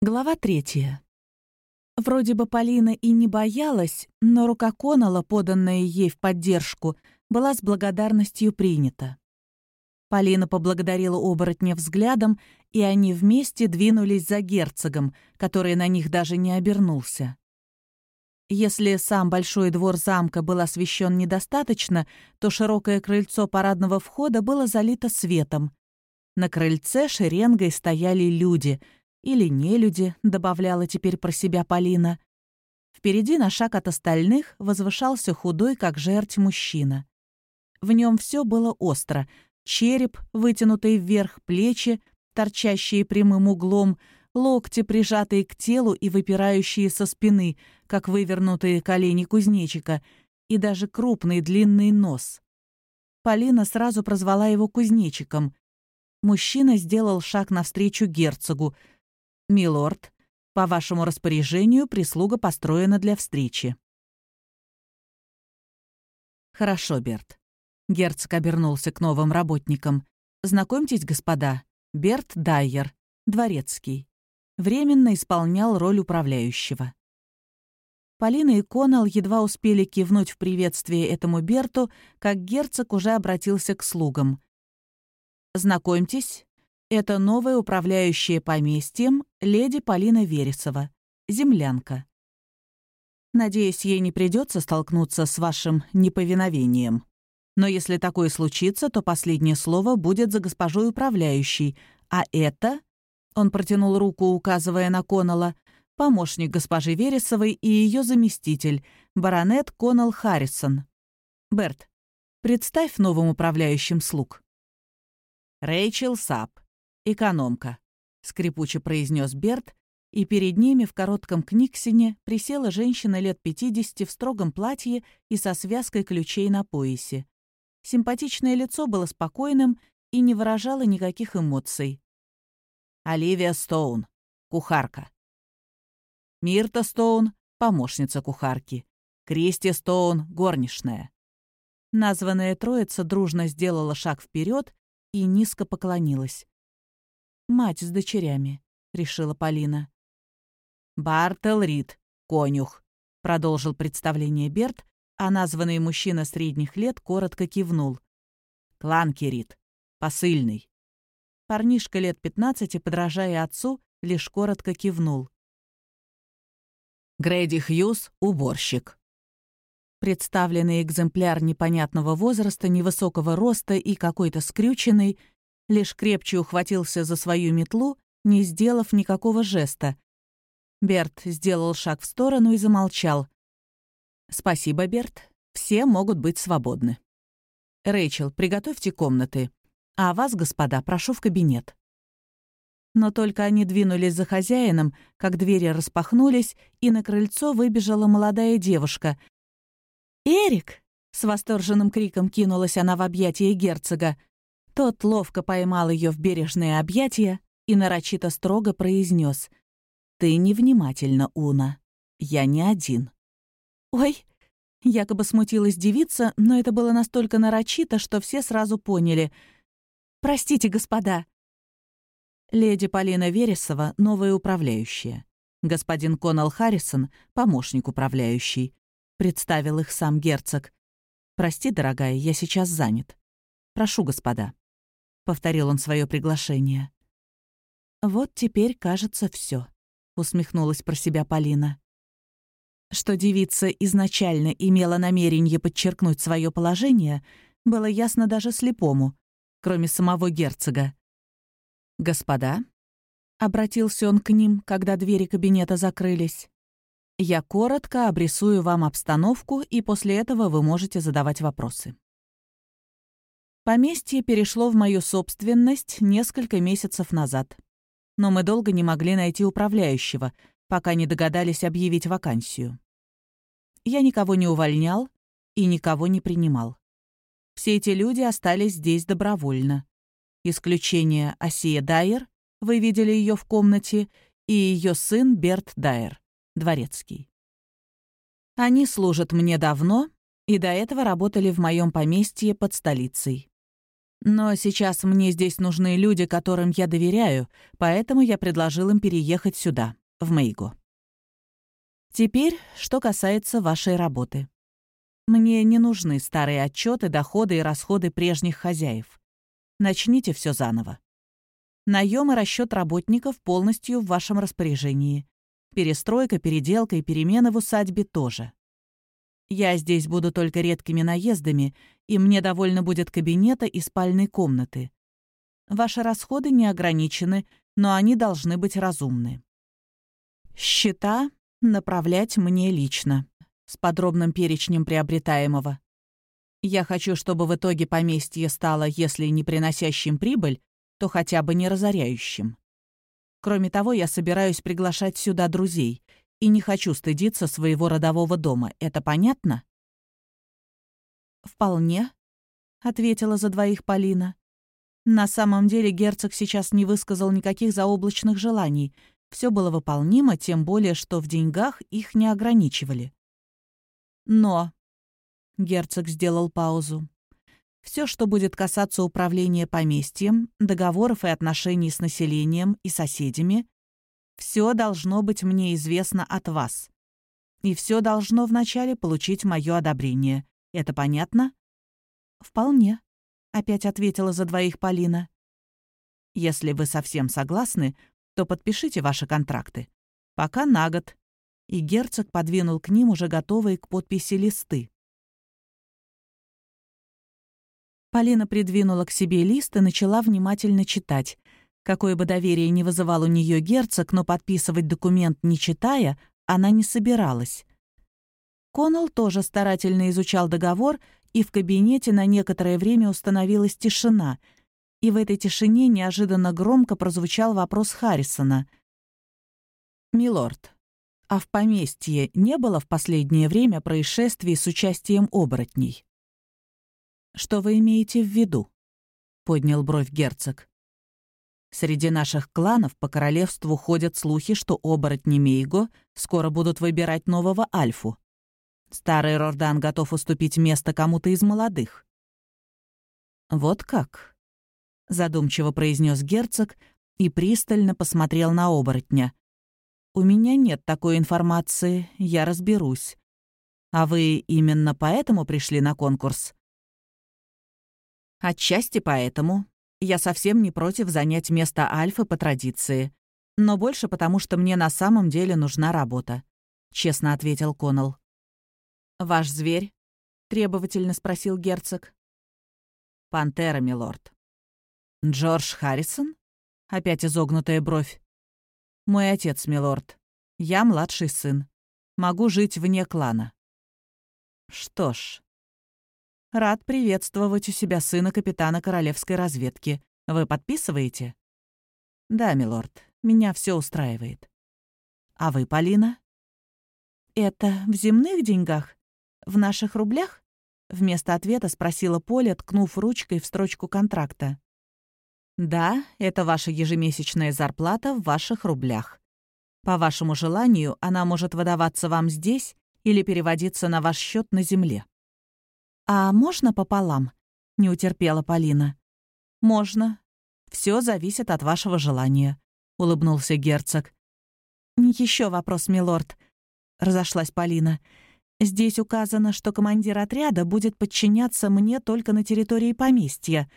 Глава третья. Вроде бы Полина и не боялась, но рука Конала, поданная ей в поддержку, была с благодарностью принята. Полина поблагодарила оборотня взглядом, и они вместе двинулись за герцогом, который на них даже не обернулся. Если сам большой двор замка был освещен недостаточно, то широкое крыльцо парадного входа было залито светом. На крыльце шеренгой стояли люди — или нелюди, добавляла теперь про себя Полина. Впереди на шаг от остальных возвышался худой, как жерть, мужчина. В нем все было остро. Череп, вытянутый вверх, плечи, торчащие прямым углом, локти, прижатые к телу и выпирающие со спины, как вывернутые колени кузнечика, и даже крупный длинный нос. Полина сразу прозвала его кузнечиком. Мужчина сделал шаг навстречу герцогу — «Милорд, по вашему распоряжению прислуга построена для встречи». «Хорошо, Берт». Герцог обернулся к новым работникам. «Знакомьтесь, господа, Берт Дайер, дворецкий. Временно исполнял роль управляющего». Полина и Конал едва успели кивнуть в приветствие этому Берту, как герцог уже обратился к слугам. «Знакомьтесь, это новая управляющая поместьем леди Полина Вересова, землянка. Надеюсь, ей не придется столкнуться с вашим неповиновением. Но если такое случится, то последнее слово будет за госпожой управляющей, а это, он протянул руку, указывая на Коннелла, помощник госпожи Вересовой и ее заместитель, баронет Коннелл Харрисон. Берт, представь новым управляющим слуг. Рэйчел Сап, «Экономка», — скрипуче произнес Берт, и перед ними в коротком книгсине присела женщина лет 50 в строгом платье и со связкой ключей на поясе. Симпатичное лицо было спокойным и не выражало никаких эмоций. Оливия Стоун, кухарка. Мирта Стоун, помощница кухарки. Кристи Стоун, горничная. Названная троица дружно сделала шаг вперед и низко поклонилась. «Мать с дочерями», — решила Полина. «Бартел Рид, конюх», — продолжил представление Берт, а названный мужчина средних лет коротко кивнул. «Кланки Рид, посыльный». Парнишка лет пятнадцати, подражая отцу, лишь коротко кивнул. Грэди Хьюз — уборщик. Представленный экземпляр непонятного возраста, невысокого роста и какой-то скрюченный, лишь крепче ухватился за свою метлу, не сделав никакого жеста. Берт сделал шаг в сторону и замолчал. «Спасибо, Берт. Все могут быть свободны. Рэйчел, приготовьте комнаты. А вас, господа, прошу в кабинет». Но только они двинулись за хозяином, как двери распахнулись, и на крыльцо выбежала молодая девушка. «Эрик!» — с восторженным криком кинулась она в объятия герцога. Тот ловко поймал ее в бережные объятия и нарочито строго произнес: «Ты невнимательна, Уна. Я не один». «Ой!» — якобы смутилась девица, но это было настолько нарочито, что все сразу поняли. «Простите, господа». Леди Полина Вересова — новая управляющая. Господин Конал Харрисон — помощник управляющий. Представил их сам герцог. «Прости, дорогая, я сейчас занят. Прошу, господа» повторил он свое приглашение. Вот теперь, кажется, все, усмехнулась про себя Полина. Что девица изначально имела намерение подчеркнуть свое положение, было ясно даже слепому, кроме самого герцога. «Господа», — обратился он к ним, когда двери кабинета закрылись, «я коротко обрисую вам обстановку, и после этого вы можете задавать вопросы». Поместье перешло в мою собственность несколько месяцев назад. Но мы долго не могли найти управляющего, пока не догадались объявить вакансию. Я никого не увольнял и никого не принимал. Все эти люди остались здесь добровольно. Исключение Осия Дайер, вы видели ее в комнате, и ее сын Берт Дайер, дворецкий. Они служат мне давно и до этого работали в моем поместье под столицей. Но сейчас мне здесь нужны люди, которым я доверяю, поэтому я предложил им переехать сюда, в Мейго. Теперь, что касается вашей работы. Мне не нужны старые отчеты, доходы и расходы прежних хозяев. Начните все заново. Наем и расчет работников полностью в вашем распоряжении. Перестройка, переделка и перемены в усадьбе тоже. Я здесь буду только редкими наездами, и мне довольно будет кабинета и спальной комнаты. Ваши расходы не ограничены, но они должны быть разумны. Счета направлять мне лично, с подробным перечнем приобретаемого. Я хочу, чтобы в итоге поместье стало, если не приносящим прибыль, то хотя бы не разоряющим. Кроме того, я собираюсь приглашать сюда друзей и не хочу стыдиться своего родового дома. Это понятно? «Вполне», — ответила за двоих Полина. На самом деле герцог сейчас не высказал никаких заоблачных желаний. Все было выполнимо, тем более, что в деньгах их не ограничивали. Но Герцог сделал паузу. Все, что будет касаться управления поместьем, договоров и отношений с населением и соседями, все должно быть мне известно от вас. И все должно вначале получить мое одобрение. Это понятно? Вполне, опять ответила за двоих Полина. Если вы совсем согласны, то подпишите ваши контракты. Пока на год. И герцог подвинул к ним уже готовые к подписи листы. Полина придвинула к себе лист и начала внимательно читать. Какое бы доверие ни вызывал у нее герцог, но подписывать документ не читая, она не собиралась. Коннелл тоже старательно изучал договор, и в кабинете на некоторое время установилась тишина. И в этой тишине неожиданно громко прозвучал вопрос Харрисона. «Милорд, а в поместье не было в последнее время происшествий с участием оборотней?» «Что вы имеете в виду?» — поднял бровь герцог. «Среди наших кланов по королевству ходят слухи, что оборотни Мейго скоро будут выбирать нового Альфу. Старый Рордан готов уступить место кому-то из молодых». «Вот как?» — задумчиво произнес герцог и пристально посмотрел на оборотня. «У меня нет такой информации, я разберусь. А вы именно поэтому пришли на конкурс?» Отчасти поэтому. Я совсем не против занять место Альфы по традиции. Но больше потому, что мне на самом деле нужна работа», — честно ответил Коннелл. «Ваш зверь?» — требовательно спросил герцог. «Пантера, милорд». «Джордж Харрисон?» — опять изогнутая бровь. «Мой отец, милорд. Я младший сын. Могу жить вне клана». «Что ж, Рад приветствовать у себя сына капитана королевской разведки. Вы подписываете? Да, милорд, меня все устраивает. А вы, Полина? Это в земных деньгах? В наших рублях? Вместо ответа спросила Поля, ткнув ручкой в строчку контракта. «Да, это ваша ежемесячная зарплата в ваших рублях. По вашему желанию, она может выдаваться вам здесь или переводиться на ваш счет на земле. «А можно пополам?» — не утерпела Полина. «Можно. Все зависит от вашего желания», — улыбнулся герцог. Еще вопрос, милорд», — разошлась Полина. «Здесь указано, что командир отряда будет подчиняться мне только на территории поместья».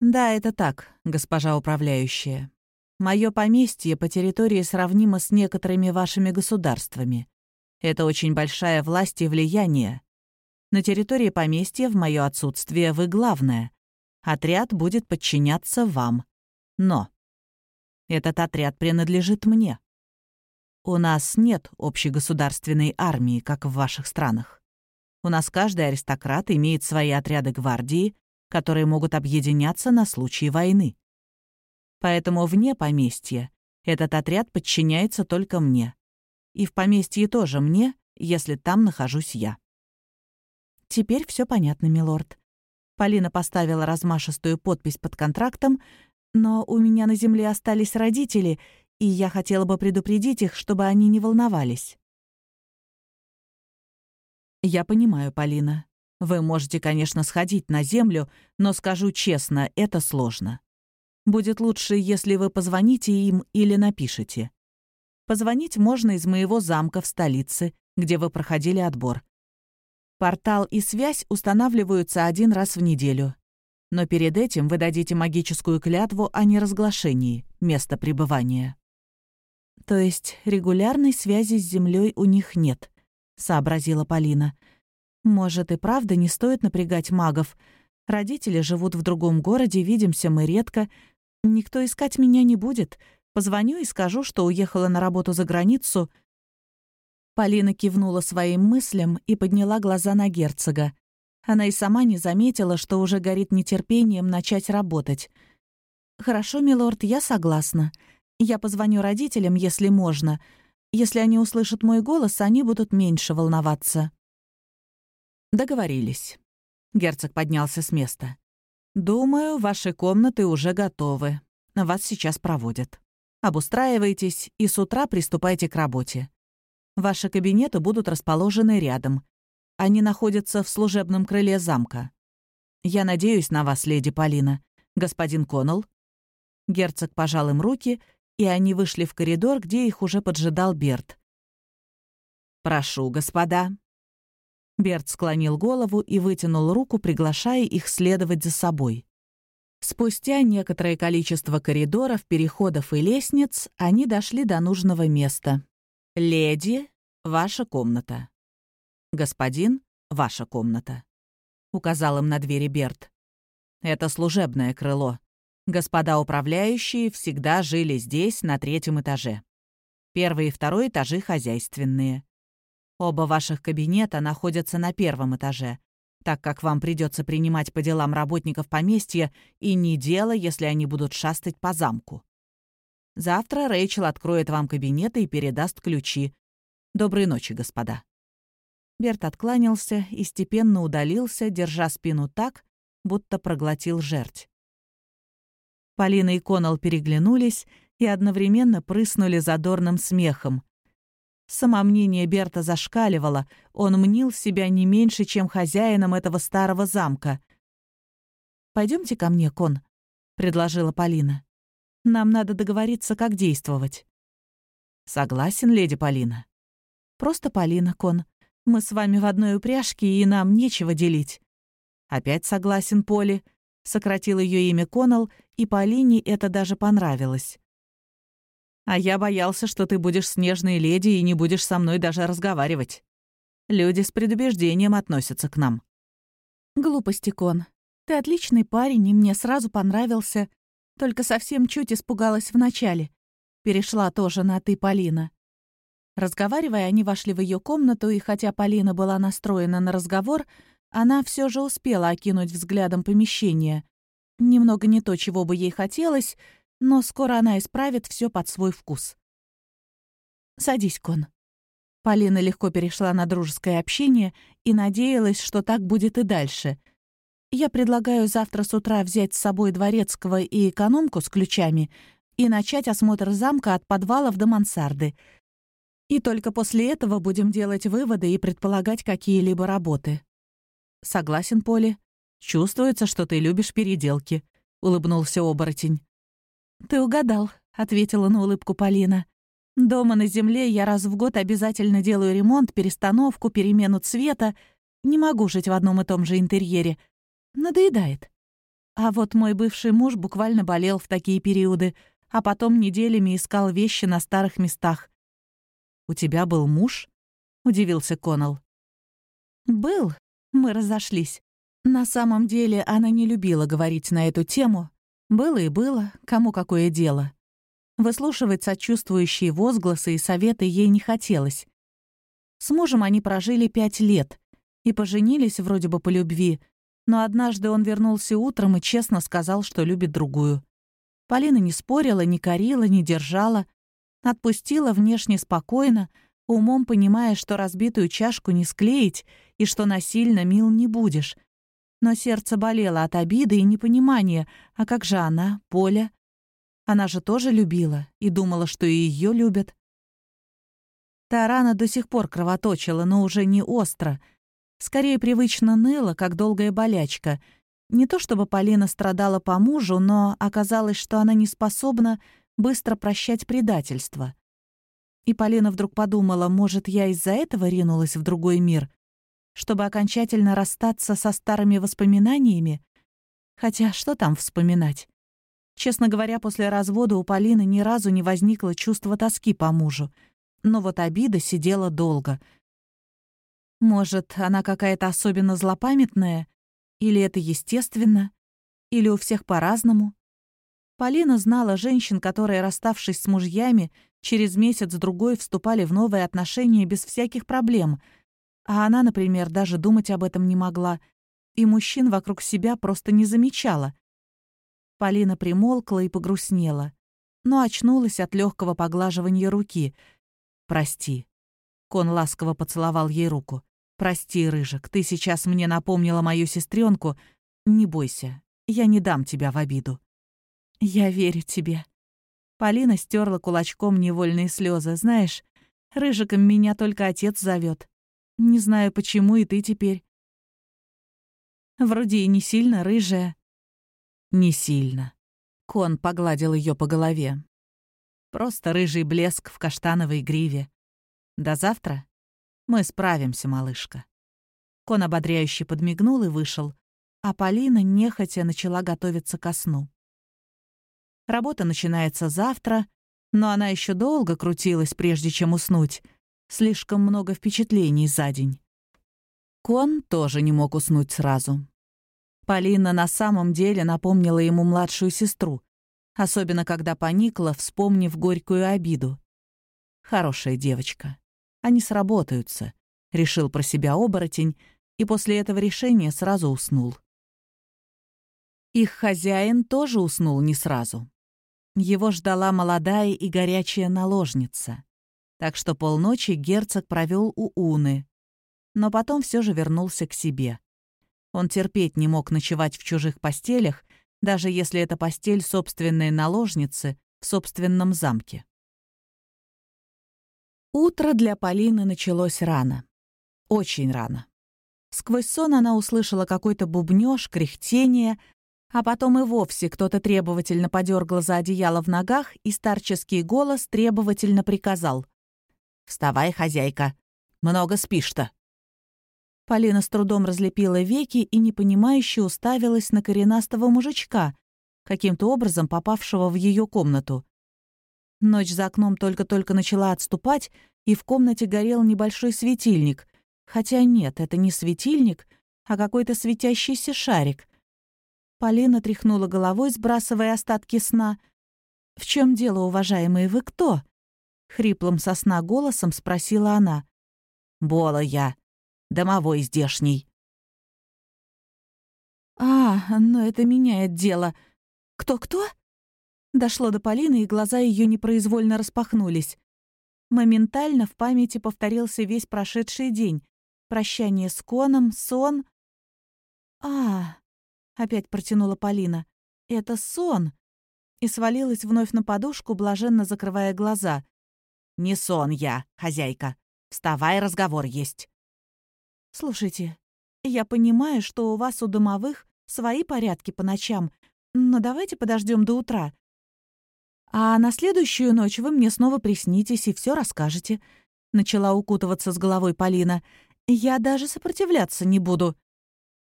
«Да, это так, госпожа управляющая. Мое поместье по территории сравнимо с некоторыми вашими государствами. Это очень большая власть и влияние. На территории поместья в мое отсутствие вы главное. Отряд будет подчиняться вам. Но этот отряд принадлежит мне. У нас нет общегосударственной армии, как в ваших странах. У нас каждый аристократ имеет свои отряды гвардии, которые могут объединяться на случай войны. Поэтому вне поместья этот отряд подчиняется только мне. И в поместье тоже мне, если там нахожусь я. «Теперь все понятно, милорд». Полина поставила размашистую подпись под контрактом, но у меня на земле остались родители, и я хотела бы предупредить их, чтобы они не волновались. «Я понимаю, Полина. Вы можете, конечно, сходить на землю, но скажу честно, это сложно. Будет лучше, если вы позвоните им или напишите. Позвонить можно из моего замка в столице, где вы проходили отбор. Портал и связь устанавливаются один раз в неделю. Но перед этим вы дадите магическую клятву о неразглашении места пребывания. То есть регулярной связи с Землей у них нет, сообразила Полина. Может, и правда не стоит напрягать магов. Родители живут в другом городе, видимся мы редко. Никто искать меня не будет. Позвоню и скажу, что уехала на работу за границу». Полина кивнула своим мыслям и подняла глаза на герцога. Она и сама не заметила, что уже горит нетерпением начать работать. «Хорошо, милорд, я согласна. Я позвоню родителям, если можно. Если они услышат мой голос, они будут меньше волноваться». Договорились. Герцог поднялся с места. «Думаю, ваши комнаты уже готовы. Вас сейчас проводят». Обустраивайтесь и с утра приступайте к работе. Ваши кабинеты будут расположены рядом. Они находятся в служебном крыле замка. Я надеюсь на вас, леди Полина. Господин Коннелл?» Герцог пожал им руки, и они вышли в коридор, где их уже поджидал Берт. «Прошу, господа». Берт склонил голову и вытянул руку, приглашая их следовать за собой. Спустя некоторое количество коридоров, переходов и лестниц они дошли до нужного места. «Леди, ваша комната». «Господин, ваша комната», — указал им на двери Берт. «Это служебное крыло. Господа управляющие всегда жили здесь, на третьем этаже. Первый и второй этажи хозяйственные. Оба ваших кабинета находятся на первом этаже, так как вам придется принимать по делам работников поместья и не дело, если они будут шастать по замку. Завтра Рэйчел откроет вам кабинеты и передаст ключи. Доброй ночи, господа». Берт откланялся и степенно удалился, держа спину так, будто проглотил жерть. Полина и Конал переглянулись и одновременно прыснули задорным смехом. Самомнение Берта зашкаливало, он мнил себя не меньше, чем хозяином этого старого замка. Пойдемте ко мне, Кон», — предложила Полина. «Нам надо договориться, как действовать». «Согласен, леди Полина». «Просто Полина, Кон. Мы с вами в одной упряжке, и нам нечего делить». «Опять согласен, Поли», — сократил ее имя Конал, и Полине это даже понравилось. А я боялся, что ты будешь снежной леди и не будешь со мной даже разговаривать. Люди с предубеждением относятся к нам». «Глупости, Кон. Ты отличный парень, и мне сразу понравился. Только совсем чуть испугалась вначале. Перешла тоже на «ты», Полина». Разговаривая, они вошли в ее комнату, и хотя Полина была настроена на разговор, она все же успела окинуть взглядом помещение. Немного не то, чего бы ей хотелось, но скоро она исправит все под свой вкус. «Садись, Кон». Полина легко перешла на дружеское общение и надеялась, что так будет и дальше. «Я предлагаю завтра с утра взять с собой дворецкого и экономку с ключами и начать осмотр замка от подвалов до мансарды. И только после этого будем делать выводы и предполагать какие-либо работы». «Согласен, Поле. Чувствуется, что ты любишь переделки», — улыбнулся оборотень. «Ты угадал», — ответила на улыбку Полина. «Дома на земле я раз в год обязательно делаю ремонт, перестановку, перемену цвета. Не могу жить в одном и том же интерьере. Надоедает. А вот мой бывший муж буквально болел в такие периоды, а потом неделями искал вещи на старых местах. «У тебя был муж?» — удивился Коннелл. «Был. Мы разошлись. На самом деле она не любила говорить на эту тему, было и было, кому какое дело. Выслушивать сочувствующие возгласы и советы ей не хотелось. С мужем они прожили пять лет и поженились вроде бы по любви, но однажды он вернулся утром и честно сказал, что любит другую. Полина не спорила, не корила, не держала, отпустила внешне спокойно, умом понимая, что разбитую чашку не склеить и что насильно мил не будешь, но сердце болело от обиды и непонимания. А как же она, Поля? Она же тоже любила и думала, что и ее любят. Та рана до сих пор кровоточила, но уже не остро. Скорее привычно ныло, как долгая болячка. Не то чтобы Полина страдала по мужу, но оказалось, что она не способна быстро прощать предательство. И Полина вдруг подумала, может, я из-за этого ринулась в другой мир, чтобы окончательно расстаться со старыми воспоминаниями? Хотя что там вспоминать? Честно говоря, после развода у Полины ни разу не возникло чувства тоски по мужу. Но вот обида сидела долго. Может, она какая-то особенно злопамятная? Или это естественно? Или у всех по-разному? Полина знала женщин, которые, расставшись с мужьями, через месяц-другой вступали в новые отношения без всяких проблем. А она, например, даже думать об этом не могла. И мужчин вокруг себя просто не замечала. Полина примолкла и погрустнела, но очнулась от легкого поглаживания руки. «Прости». Кон ласково поцеловал ей руку. «Прости, Рыжик, ты сейчас мне напомнила мою сестренку. Не бойся, я не дам тебя в обиду». «Я верю тебе». Полина стерла кулачком невольные слезы. «Знаешь, Рыжиком меня только отец зовет. Не знаю, почему и ты теперь. Вроде и не сильно рыжая, «Не сильно». Кон погладил ее по голове. «Просто рыжий блеск в каштановой гриве. До завтра? Мы справимся, малышка». Кон ободряюще подмигнул и вышел, а Полина нехотя начала готовиться ко сну. Работа начинается завтра, но она еще долго крутилась, прежде чем уснуть. Слишком много впечатлений за день. Кон тоже не мог уснуть сразу. Полина на самом деле напомнила ему младшую сестру, особенно когда поникла, вспомнив горькую обиду. «Хорошая девочка. Они сработаются», — решил про себя оборотень, и после этого решения сразу уснул. Их хозяин тоже уснул не сразу. Его ждала молодая и горячая наложница. Так что полночи герцог провел у Уны, но потом все же вернулся к себе. Он терпеть не мог ночевать в чужих постелях, даже если это постель собственной наложницы в собственном замке. Утро для Полины началось рано. Очень рано. Сквозь сон она услышала какой-то бубнёж, кряхтение, а потом и вовсе кто-то требовательно подергал за одеяло в ногах, и старческий голос требовательно приказал. «Вставай, хозяйка. Много спишь-то». Полина с трудом разлепила веки и непонимающе уставилась на коренастого мужичка, каким-то образом попавшего в ее комнату. Ночь за окном только-только начала отступать, и в комнате горел небольшой светильник. Хотя нет, это не светильник, а какой-то светящийся шарик. Полина тряхнула головой, сбрасывая остатки сна. «В чем дело, уважаемые, вы кто?» Хриплым сосна голосом спросила она. «Бола я», домовой здешний». «А, но это меняет дело. Кто-кто?» Дошло до Полины, и глаза ее непроизвольно распахнулись. Моментально в памяти повторился весь прошедший день. Прощание с Коном, сон. «А, — опять протянула Полина, — это сон!» И свалилась вновь на подушку, блаженно закрывая глаза. «Не сон я, хозяйка. Вставай, разговор есть». «Слушайте, я понимаю, что у вас у домовых свои порядки по ночам, но давайте подождем до утра. А на следующую ночь вы мне снова приснитесь и все расскажете», — начала укутываться с головой Полина. «Я даже сопротивляться не буду».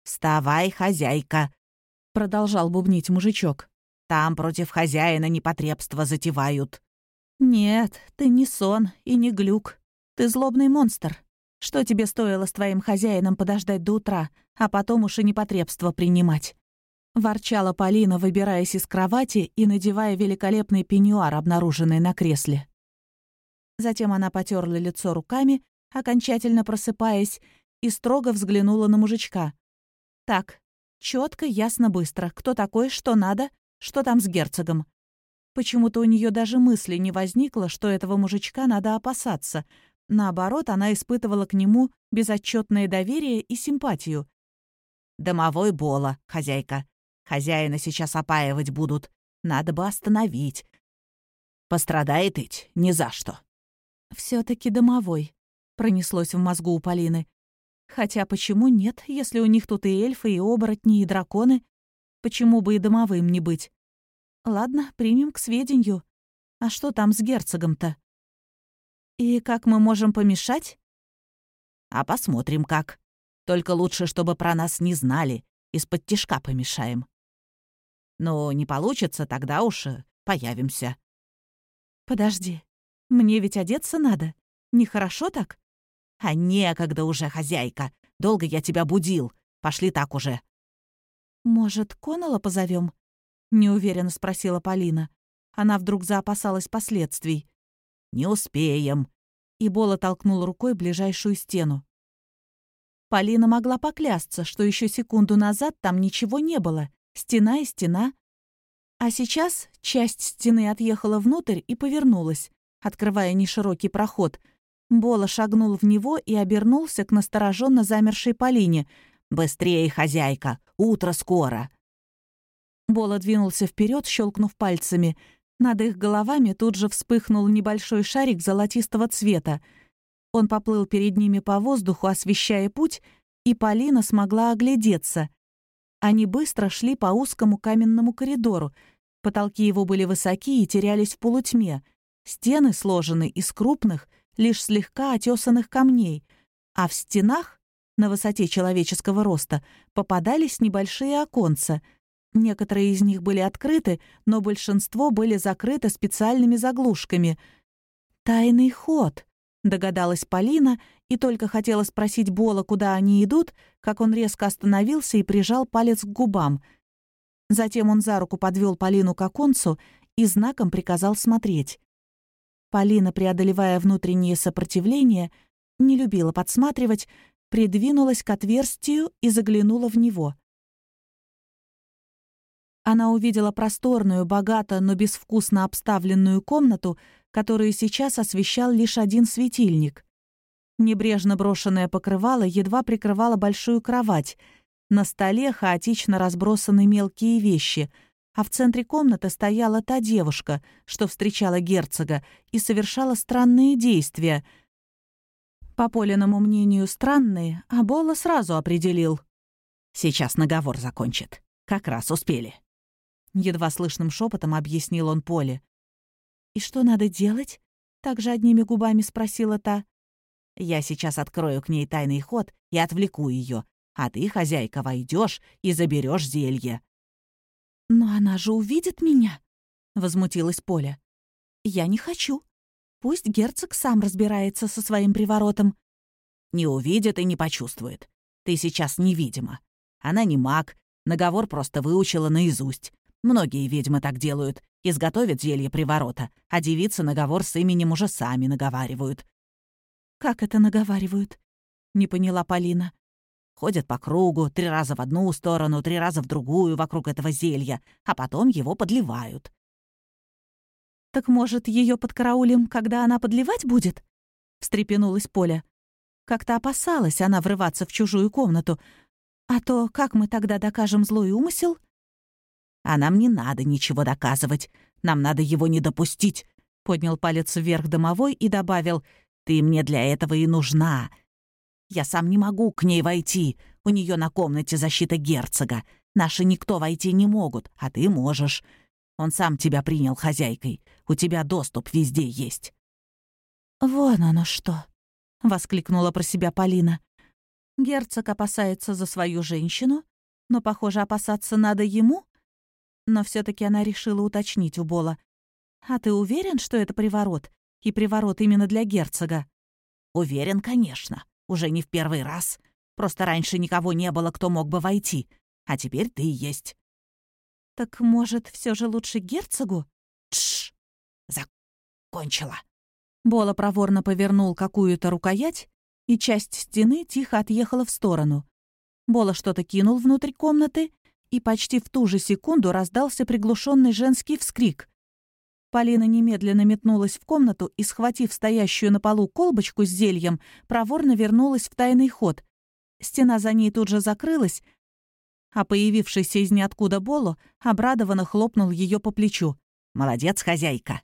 «Вставай, хозяйка», — продолжал бубнить мужичок. «Там против хозяина непотребства затевают». «Нет, ты не сон и не глюк. Ты злобный монстр. Что тебе стоило с твоим хозяином подождать до утра, а потом уж и непотребство принимать?» Ворчала Полина, выбираясь из кровати и надевая великолепный пеньюар, обнаруженный на кресле. Затем она потерла лицо руками, окончательно просыпаясь, и строго взглянула на мужичка. «Так, четко, ясно, быстро. Кто такой, что надо, что там с герцогом?» Почему-то у нее даже мысли не возникло, что этого мужичка надо опасаться, Наоборот, она испытывала к нему безотчетное доверие и симпатию. «Домовой Бола, хозяйка. Хозяина сейчас опаивать будут. Надо бы остановить. Пострадает ведь ни за что». все таки домовой», — пронеслось в мозгу у Полины. Хотя почему нет, если у них тут и эльфы, и оборотни, и драконы? Почему бы и домовым не быть? Ладно, примем к сведению. А что там с герцогом-то? И как мы можем помешать? А посмотрим как. Только лучше, чтобы про нас не знали. Из-под тишка помешаем. Но не получится, тогда уж появимся. Подожди, мне ведь одеться надо. Нехорошо так? А некогда уже, хозяйка. Долго я тебя будил. Пошли так уже. Может, Конала позовем? Неуверенно спросила Полина. Она вдруг заопасалась последствий. «Не успеем», и Бола толкнул рукой ближайшую стену. Полина могла поклясться, что еще секунду назад там ничего не было. Стена и стена. А сейчас часть стены отъехала внутрь и повернулась, открывая неширокий проход. Бола шагнул в него и обернулся к настороженно замершей Полине. «Быстрее, хозяйка! Утро скоро!» Бола двинулся вперед, щелкнув пальцами. Над их головами тут же вспыхнул небольшой шарик золотистого цвета. Он поплыл перед ними по воздуху, освещая путь, и Полина смогла оглядеться. Они быстро шли по узкому каменному коридору. Потолки его были высоки и терялись в полутьме. Стены сложены из крупных, лишь слегка отесанных камней, а в стенах, на высоте человеческого роста, попадались небольшие оконца — Некоторые из них были открыты, но большинство были закрыты специальными заглушками. «Тайный ход», — догадалась Полина и только хотела спросить Бола, куда они идут, как он резко остановился и прижал палец к губам. Затем он за руку подвел Полину к оконцу и знаком приказал смотреть. Полина, преодолевая внутреннее сопротивление, не любила подсматривать, придвинулась к отверстию и заглянула в него — она увидела просторную, богато, но безвкусно обставленную комнату, которую сейчас освещал лишь один светильник. Небрежно брошенное покрывало едва прикрывало большую кровать. На столе хаотично разбросаны мелкие вещи, а в центре комнаты стояла та девушка, что встречала герцога, и совершала странные действия. По Полиному мнению, странные, а Бола сразу определил. «Сейчас наговор закончит. Как раз успели». Едва слышным шепотом объяснил он Поле. «И что надо делать?» — также одними губами спросила та. «Я сейчас открою к ней тайный ход и отвлеку ее, а ты, хозяйка, войдешь и заберешь зелье». «Но она же увидит меня!» — возмутилась Поля. «Я не хочу. Пусть герцог сам разбирается со своим приворотом». «Не увидит и не почувствует. Ты сейчас невидима. Она не маг, наговор просто выучила наизусть. Многие ведьмы так делают. Изготовят зелье приворота, а девицы наговор с именем уже сами наговаривают. «Как это наговаривают?» — не поняла Полина. Ходят по кругу, три раза в одну сторону, три раза в другую вокруг этого зелья, а потом его подливают. «Так, может, ее подкараулим, когда она подливать будет?» — встрепенулась Поля. Как-то опасалась она врываться в чужую комнату. «А то как мы тогда докажем злой умысел?» А нам не надо ничего доказывать. Нам надо его не допустить», — поднял палец вверх домовой и добавил, «Ты мне для этого и нужна. Я сам не могу к ней войти. У нее на комнате защита герцога. Наши никто войти не могут, а ты можешь. Он сам тебя принял хозяйкой. У тебя доступ везде есть». «Вон оно что!» — воскликнула про себя Полина. «Герцог опасается за свою женщину, но, похоже, опасаться надо ему, но все таки она решила уточнить у Бола. «А ты уверен, что это приворот? И приворот именно для герцога?» «Уверен, конечно. Уже не в первый раз. Просто раньше никого не было, кто мог бы войти. А теперь ты есть». «Так, может, все же лучше герцогу?» «Тш! Закончила». Бола проворно повернул какую-то рукоять, и часть стены тихо отъехала в сторону. Бола что-то кинул внутрь комнаты, и почти в ту же секунду раздался приглушенный женский вскрик. Полина немедленно метнулась в комнату и, схватив стоящую на полу колбочку с зельем, проворно вернулась в тайный ход. Стена за ней тут же закрылась, а появившийся из ниоткуда Боло обрадованно хлопнул ее по плечу. «Молодец, хозяйка!»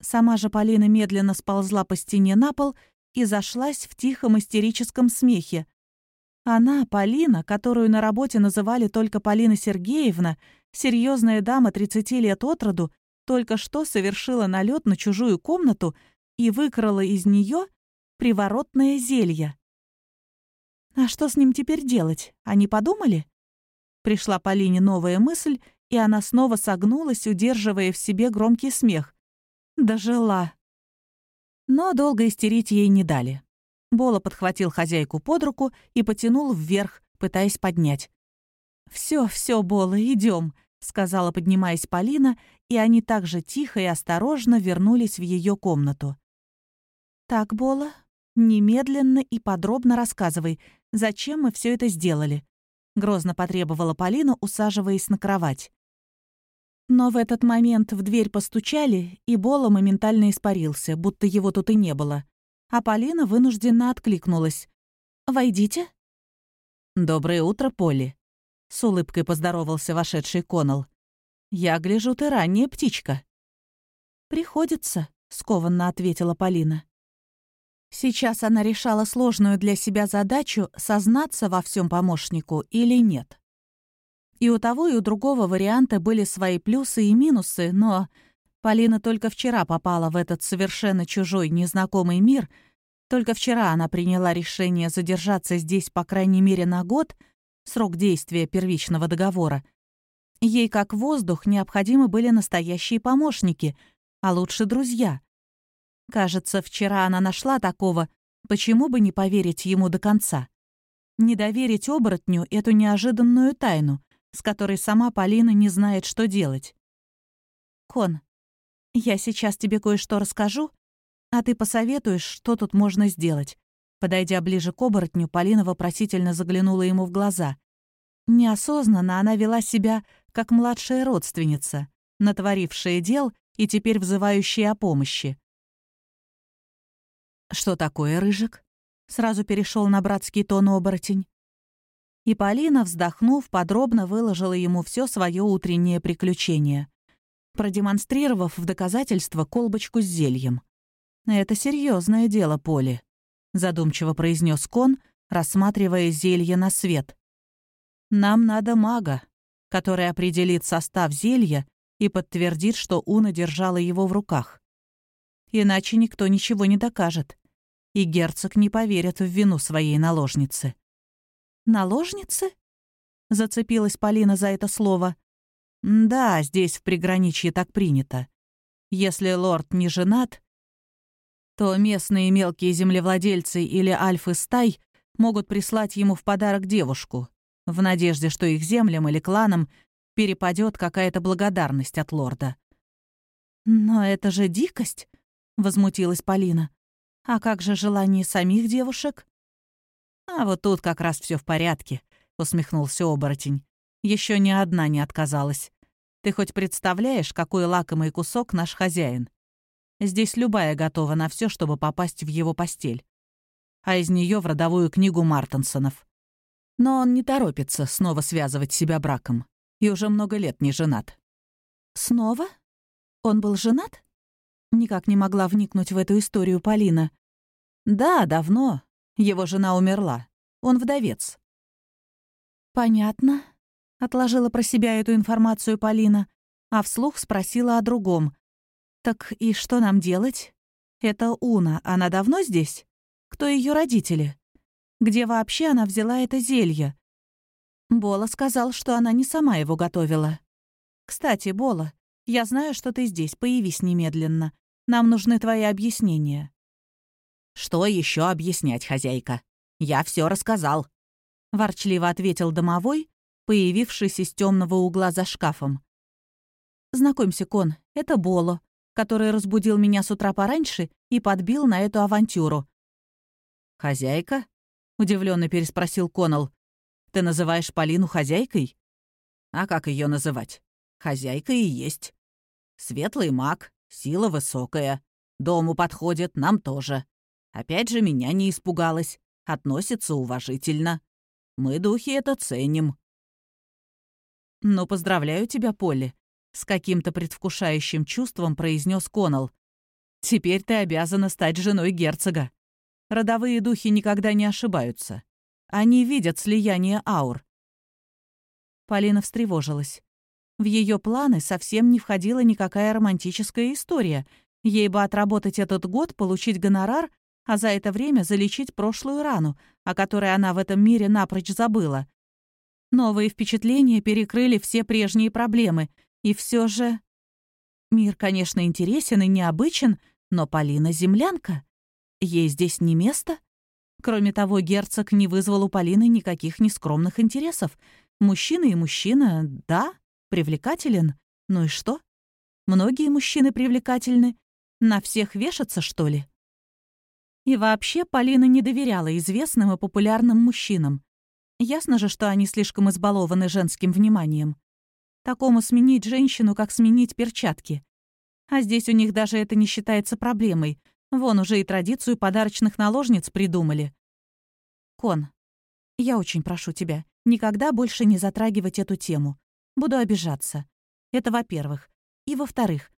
Сама же Полина медленно сползла по стене на пол и зашлась в тихом истерическом смехе. Она, Полина, которую на работе называли только Полина Сергеевна, серьезная дама 30 лет от роду, только что совершила налет на чужую комнату и выкрала из нее приворотное зелье. А что с ним теперь делать? Они подумали? Пришла Полине новая мысль, и она снова согнулась, удерживая в себе громкий смех. Дожила. Но долго истерить ей не дали. Бола подхватил хозяйку под руку и потянул вверх, пытаясь поднять. «Все, все, Бола, идем, сказала, поднимаясь Полина, и они так же тихо и осторожно вернулись в ее комнату. «Так, Бола, немедленно и подробно рассказывай, зачем мы все это сделали», — грозно потребовала Полина, усаживаясь на кровать. Но в этот момент в дверь постучали, и Бола моментально испарился, будто его тут и не было а Полина вынужденно откликнулась. «Войдите». «Доброе утро, Полли», — с улыбкой поздоровался вошедший Коннелл. «Я гляжу, ты ранняя птичка». «Приходится», — скованно ответила Полина. Сейчас она решала сложную для себя задачу сознаться во всем помощнику или нет. И у того, и у другого варианта были свои плюсы и минусы, но Полина только вчера попала в этот совершенно чужой, незнакомый мир. Только вчера она приняла решение задержаться здесь по крайней мере на год, срок действия первичного договора. Ей, как воздух, необходимы были настоящие помощники, а лучше друзья. Кажется, вчера она нашла такого, почему бы не поверить ему до конца? Не доверить оборотню эту неожиданную тайну, с которой сама Полина не знает, что делать. «Кон, «Я сейчас тебе кое-что расскажу, а ты посоветуешь, что тут можно сделать». Подойдя ближе к оборотню, Полина вопросительно заглянула ему в глаза. Неосознанно она вела себя как младшая родственница, натворившая дел и теперь взывающая о помощи. «Что такое, Рыжик?» — сразу перешел на братский тон оборотень. И Полина, вздохнув, подробно выложила ему все свое утреннее приключение продемонстрировав в доказательство колбочку с зельем. «Это серьезное дело, Поли», — задумчиво произнес Кон, рассматривая зелье на свет. «Нам надо мага, который определит состав зелья и подтвердит, что Уна держала его в руках. Иначе никто ничего не докажет, и герцог не поверит в вину своей наложницы». «Наложницы?» — зацепилась Полина за это слово. Да, здесь в приграничье так принято. Если лорд не женат, то местные мелкие землевладельцы или альфы стай могут прислать ему в подарок девушку, в надежде, что их землям или кланам перепадет какая-то благодарность от лорда. «Но это же дикость!» — возмутилась Полина. «А как же желание самих девушек?» «А вот тут как раз все в порядке», — усмехнулся оборотень. Еще ни одна не отказалась. Ты хоть представляешь, какой лакомый кусок наш хозяин? Здесь любая готова на все, чтобы попасть в его постель. А из нее в родовую книгу Мартенсонов. Но он не торопится снова связывать себя браком. И уже много лет не женат. Снова? Он был женат? Никак не могла вникнуть в эту историю Полина. Да, давно. Его жена умерла. Он вдовец. Понятно. Отложила про себя эту информацию Полина, а вслух спросила о другом. «Так и что нам делать? Это Уна, она давно здесь? Кто ее родители? Где вообще она взяла это зелье?» Бола сказал, что она не сама его готовила. «Кстати, Бола, я знаю, что ты здесь, появись немедленно. Нам нужны твои объяснения». «Что еще объяснять, хозяйка? Я все рассказал», — ворчливо ответил домовой, появившись из темного угла за шкафом. «Знакомься, Кон, это Боло, который разбудил меня с утра пораньше и подбил на эту авантюру». «Хозяйка?» — удивленно переспросил Коннелл. «Ты называешь Полину хозяйкой?» «А как ее называть? Хозяйка и есть. Светлый маг, сила высокая. Дому подходит, нам тоже. Опять же, меня не испугалась. Относится уважительно. Мы, духи, это ценим. «Ну, поздравляю тебя, Полли», — с каким-то предвкушающим чувством произнес Коннелл. «Теперь ты обязана стать женой герцога. Родовые духи никогда не ошибаются. Они видят слияние аур. Полина встревожилась. В ее планы совсем не входила никакая романтическая история. Ей бы отработать этот год, получить гонорар, а за это время залечить прошлую рану, о которой она в этом мире напрочь забыла. Новые впечатления перекрыли все прежние проблемы, и все же... Мир, конечно, интересен и необычен, но Полина — землянка. Ей здесь не место. Кроме того, герцог не вызвал у Полины никаких нескромных интересов. Мужчина и мужчина, да, привлекателен. Ну и что? Многие мужчины привлекательны. На всех вешаться, что ли? И вообще Полина не доверяла известным и популярным мужчинам. Ясно же, что они слишком избалованы женским вниманием. Такому сменить женщину, как сменить перчатки. А здесь у них даже это не считается проблемой. Вон уже и традицию подарочных наложниц придумали. Кон, я очень прошу тебя, никогда больше не затрагивать эту тему. Буду обижаться. Это во-первых. И во-вторых,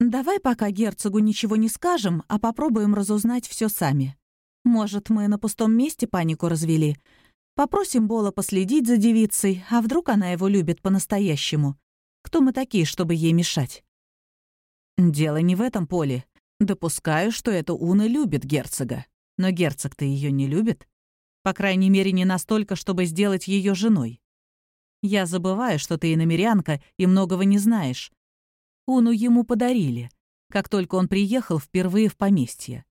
давай пока герцогу ничего не скажем, а попробуем разузнать все сами. Может, мы на пустом месте панику развели, Попросим Бола последить за девицей, а вдруг она его любит по-настоящему? Кто мы такие, чтобы ей мешать? Дело не в этом поле. Допускаю, что эта Уна любит герцога. Но герцог-то ее не любит. По крайней мере, не настолько, чтобы сделать ее женой. Я забываю, что ты иномерянка и многого не знаешь. Уну ему подарили, как только он приехал впервые в поместье.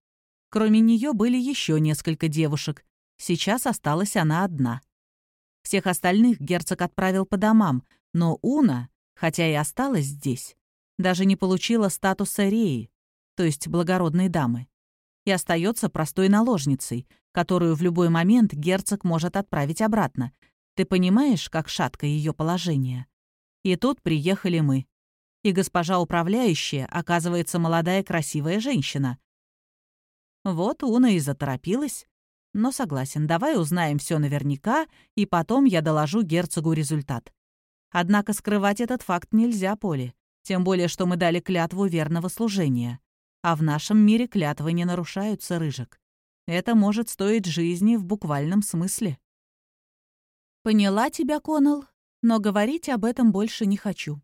Кроме нее были еще несколько девушек, Сейчас осталась она одна. Всех остальных герцог отправил по домам, но Уна, хотя и осталась здесь, даже не получила статуса реи, то есть благородной дамы, и остается простой наложницей, которую в любой момент герцог может отправить обратно. Ты понимаешь, как шатко ее положение? И тут приехали мы. И госпожа управляющая, оказывается, молодая красивая женщина. Вот Уна и заторопилась, но согласен, давай узнаем все наверняка, и потом я доложу герцогу результат. Однако скрывать этот факт нельзя, Поле. Тем более, что мы дали клятву верного служения. А в нашем мире клятвы не нарушаются, Рыжик. Это может стоить жизни в буквальном смысле. Поняла тебя, Конал, но говорить об этом больше не хочу.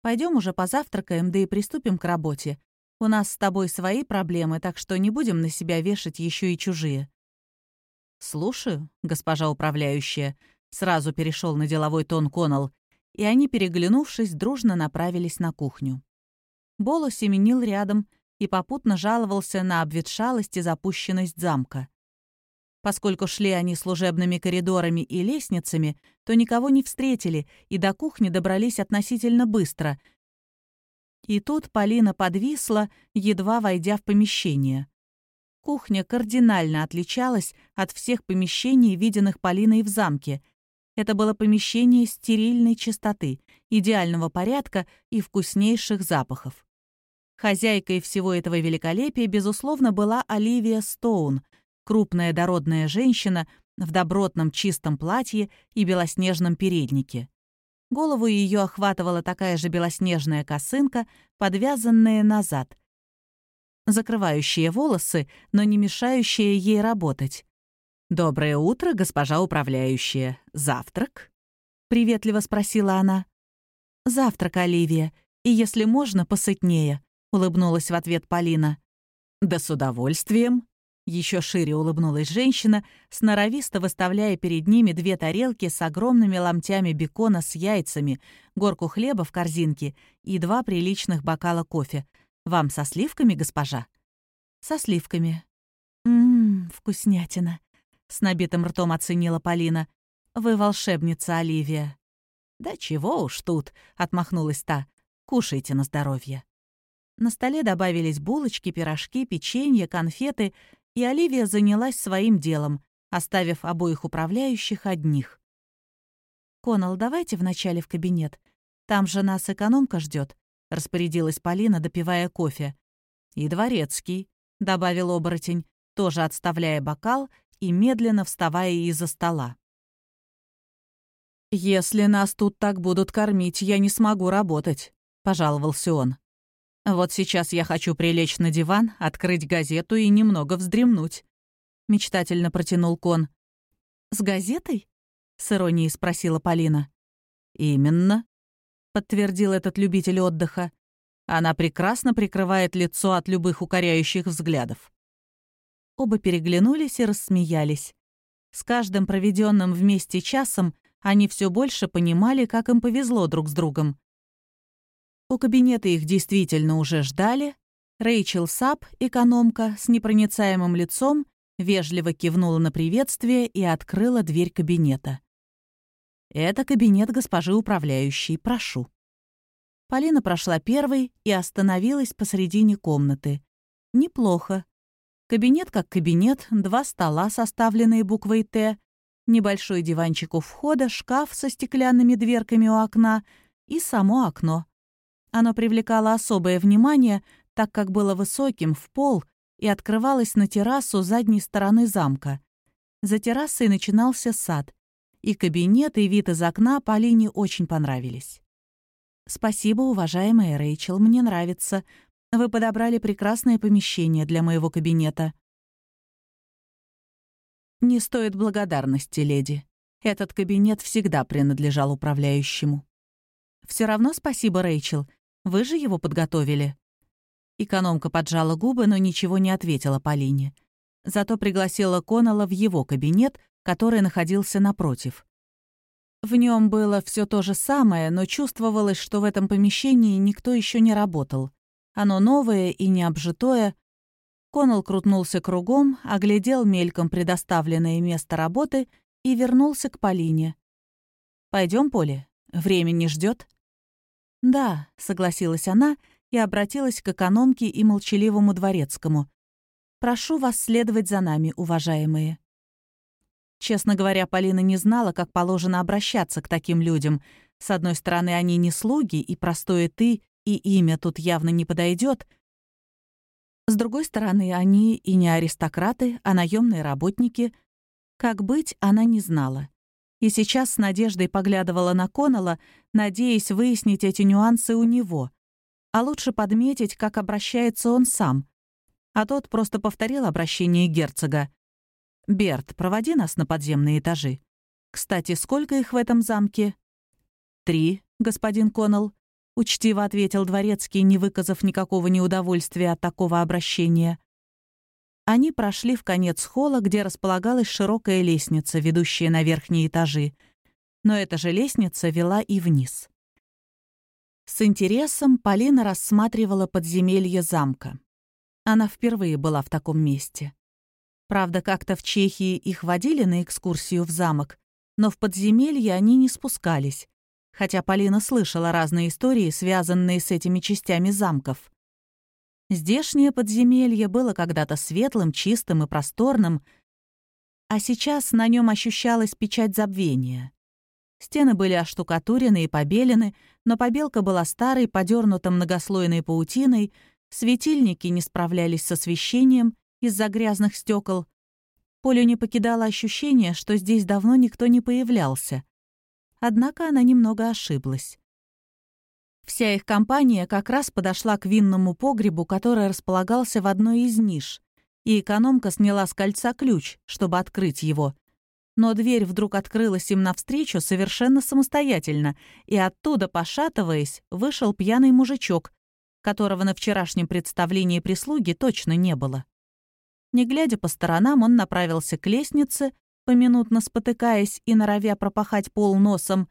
Пойдем уже позавтракаем, да и приступим к работе. У нас с тобой свои проблемы, так что не будем на себя вешать еще и чужие. «Слушаю, госпожа управляющая», — сразу перешел на деловой тон Конал, и они, переглянувшись, дружно направились на кухню. Боло семенил рядом и попутно жаловался на обветшалость и запущенность замка. Поскольку шли они служебными коридорами и лестницами, то никого не встретили и до кухни добрались относительно быстро. И тут Полина подвисла, едва войдя в помещение. Кухня кардинально отличалась от всех помещений, виденных Полиной в замке. Это было помещение стерильной чистоты, идеального порядка и вкуснейших запахов. Хозяйкой всего этого великолепия, безусловно, была Оливия Стоун, крупная дородная женщина в добротном чистом платье и белоснежном переднике. Голову ее охватывала такая же белоснежная косынка, подвязанная назад — закрывающие волосы, но не мешающие ей работать. «Доброе утро, госпожа управляющая. Завтрак?» — приветливо спросила она. «Завтрак, Оливия, и, если можно, посытнее», — улыбнулась в ответ Полина. «Да с удовольствием», — еще шире улыбнулась женщина, сноровисто выставляя перед ними две тарелки с огромными ломтями бекона с яйцами, горку хлеба в корзинке и два приличных бокала кофе — «Вам со сливками, госпожа?» «Со сливками». «Ммм, вкуснятина», — с набитым ртом оценила Полина. «Вы волшебница, Оливия». «Да чего уж тут», — отмахнулась та. «Кушайте на здоровье». На столе добавились булочки, пирожки, печенье, конфеты, и Оливия занялась своим делом, оставив обоих управляющих одних. «Конал, давайте вначале в кабинет. Там же нас экономка ждет распорядилась Полина, допивая кофе. «И дворецкий», — добавил оборотень, тоже отставляя бокал и медленно вставая из-за стола. «Если нас тут так будут кормить, я не смогу работать», — пожаловался он. «Вот сейчас я хочу прилечь на диван, открыть газету и немного вздремнуть. — мечтательно протянул Кон. «С газетой?» — с иронией спросила Полина. «Именно», — подтвердил этот любитель отдыха. «Она прекрасно прикрывает лицо от любых укоряющих взглядов». Оба переглянулись и рассмеялись. С каждым проведенным вместе часом они все больше понимали, как им повезло друг с другом. У кабинета их действительно уже ждали. Рэйчел Сап, экономка, с непроницаемым лицом, вежливо кивнула на приветствие и открыла дверь кабинета. «Это кабинет госпожи управляющей, прошу». Полина прошла первой и остановилась посредине комнаты. Неплохо. Кабинет как кабинет, два стола, составленные буквой «Т», небольшой диванчик у входа, шкаф со стеклянными дверками у окна и само окно. Оно привлекало особое внимание, так как было высоким, в пол, и открывалось на террасу задней стороны замка. За террасой начинался сад, и кабинет, и вид из окна Полине очень понравились. «Спасибо, уважаемая Рэйчел, мне нравится. Вы подобрали прекрасное помещение для моего кабинета». «Не стоит благодарности, леди. Этот кабинет всегда принадлежал управляющему». «Все равно спасибо, Рэйчел. Вы же его подготовили». Экономка поджала губы, но ничего не ответила Полине. Зато пригласила Коннелла в его кабинет, который находился напротив. В нем было все то же самое, но чувствовалось, что в этом помещении никто еще не работал. Оно новое и необжитое. Коннелл крутнулся кругом, оглядел мельком предоставленное место работы и вернулся к Полине. Пойдем, Поле, время не ждет. «Да», — согласилась она и обратилась к экономке и молчаливому дворецкому. «Прошу вас следовать за нами, уважаемые». Честно говоря, Полина не знала, как положено обращаться к таким людям. С одной стороны, они не слуги, и простое «ты» и имя тут явно не подойдет. С другой стороны, они и не аристократы, а наемные работники. Как быть, она не знала. И сейчас с надеждой поглядывала на Коннелла, надеясь выяснить эти нюансы у него — а лучше подметить, как обращается он сам. А тот просто повторил обращение герцога. «Берт, проводи нас на подземные этажи. Кстати, сколько их в этом замке?» «Три, господин Коннелл», — учтиво ответил дворецкий, не выказав никакого неудовольствия от такого обращения. Они прошли в конец холла, где располагалась широкая лестница, ведущая на верхние этажи. Но эта же лестница вела и вниз. С интересом Полина рассматривала подземелье замка. Она впервые была в таком месте. Правда, как-то в Чехии их водили на экскурсию в замок, но в подземелье они не спускались, хотя Полина слышала разные истории, связанные с этими частями замков. Здешнее подземелье было когда-то светлым, чистым и просторным, а сейчас на нем ощущалась печать забвения. Стены были оштукатурены и побелены, но побелка была старой, подернута многослойной паутиной, светильники не справлялись с освещением из-за грязных стекол. Полю не покидало ощущение, что здесь давно никто не появлялся. Однако она немного ошиблась. Вся их компания как раз подошла к винному погребу, который располагался в одной из ниш, и экономка сняла с кольца ключ, чтобы открыть его, но дверь вдруг открылась им навстречу совершенно самостоятельно, и оттуда, пошатываясь, вышел пьяный мужичок, которого на вчерашнем представлении прислуги точно не было. Не глядя по сторонам, он направился к лестнице, поминутно спотыкаясь и норовя пропахать пол носом.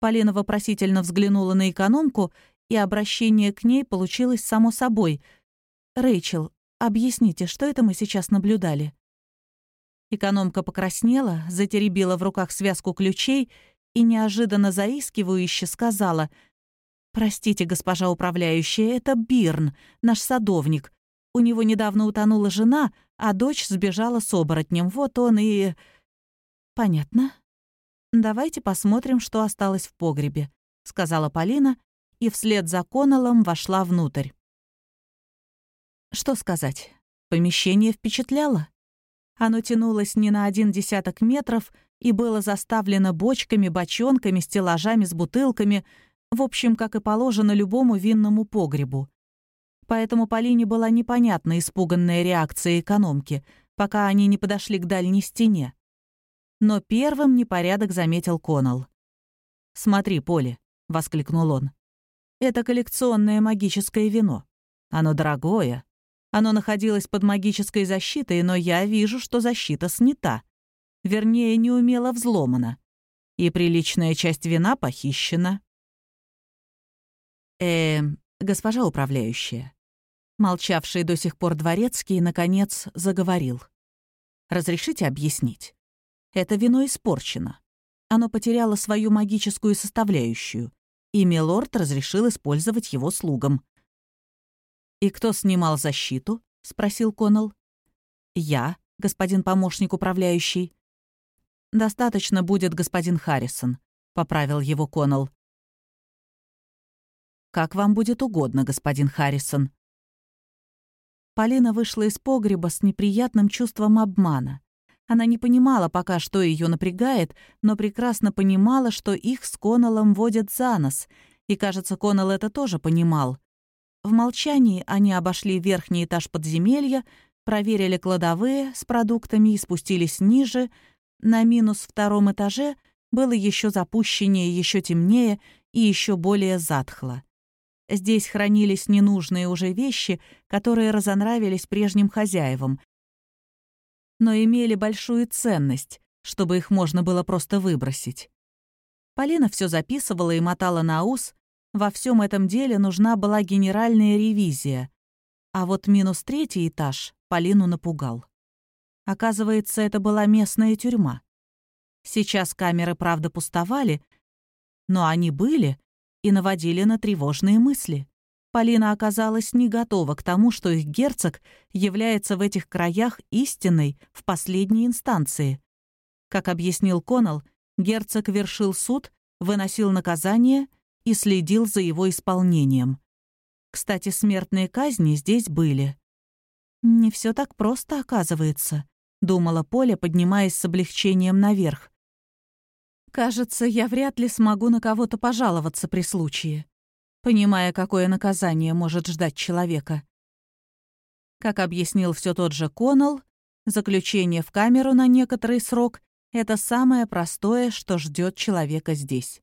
Полина вопросительно взглянула на экономку, и обращение к ней получилось само собой. «Рэйчел, объясните, что это мы сейчас наблюдали?» Экономка покраснела, затеребила в руках связку ключей и неожиданно заискивающе сказала «Простите, госпожа управляющая, это Бирн, наш садовник. У него недавно утонула жена, а дочь сбежала с оборотнем. Вот он и...» «Понятно. Давайте посмотрим, что осталось в погребе», — сказала Полина и вслед за Коннеллом вошла внутрь. Что сказать? Помещение впечатляло. Оно тянулось не на один десяток метров и было заставлено бочками, бочонками, стеллажами с бутылками, в общем, как и положено любому винному погребу. Поэтому Полине была непонятна испуганная реакция экономки, пока они не подошли к дальней стене. Но первым непорядок заметил Коннелл. «Смотри, Поле», — воскликнул он. «Это коллекционное магическое вино. Оно дорогое. Оно находилось под магической защитой, но я вижу, что защита снята. Вернее, неумело взломана. И приличная часть вина похищена». «Э, госпожа управляющая». Молчавший до сих пор дворецкий, наконец, заговорил. «Разрешите объяснить? Это вино испорчено. Оно потеряло свою магическую составляющую, и Милорд разрешил использовать его слугам. «И кто снимал защиту?» — спросил Коннелл. «Я, господин помощник управляющий». «Достаточно будет господин Харрисон», — поправил его Коннелл. «Как вам будет угодно, господин Харрисон». Полина вышла из погреба с неприятным чувством обмана. Она не понимала пока, что ее напрягает, но прекрасно понимала, что их с Коннеллом водят за нос, и, кажется, Коннелл это тоже понимал. В молчании они обошли верхний этаж подземелья, проверили кладовые с продуктами и спустились ниже. На минус втором этаже было еще запущеннее, еще темнее и еще более затхло. Здесь хранились ненужные уже вещи, которые разонравились прежним хозяевам, но имели большую ценность, чтобы их можно было просто выбросить. Полина все записывала и мотала на ус. Во всем этом деле нужна была генеральная ревизия. А вот минус третий этаж Полину напугал. Оказывается, это была местная тюрьма. Сейчас камеры, правда, пустовали, но они были и наводили на тревожные мысли. Полина оказалась не готова к тому, что их герцог является в этих краях истинной в последней инстанции. Как объяснил Коннелл, герцог вершил суд, выносил наказание и следил за его исполнением. Кстати, смертные казни здесь были. «Не все так просто, оказывается», — думала Поля, поднимаясь с облегчением наверх. «Кажется, я вряд ли смогу на кого-то пожаловаться при случае» понимая, какое наказание может ждать человека. Как объяснил все тот же Коннелл, заключение в камеру на некоторый срок — это самое простое, что ждет человека здесь.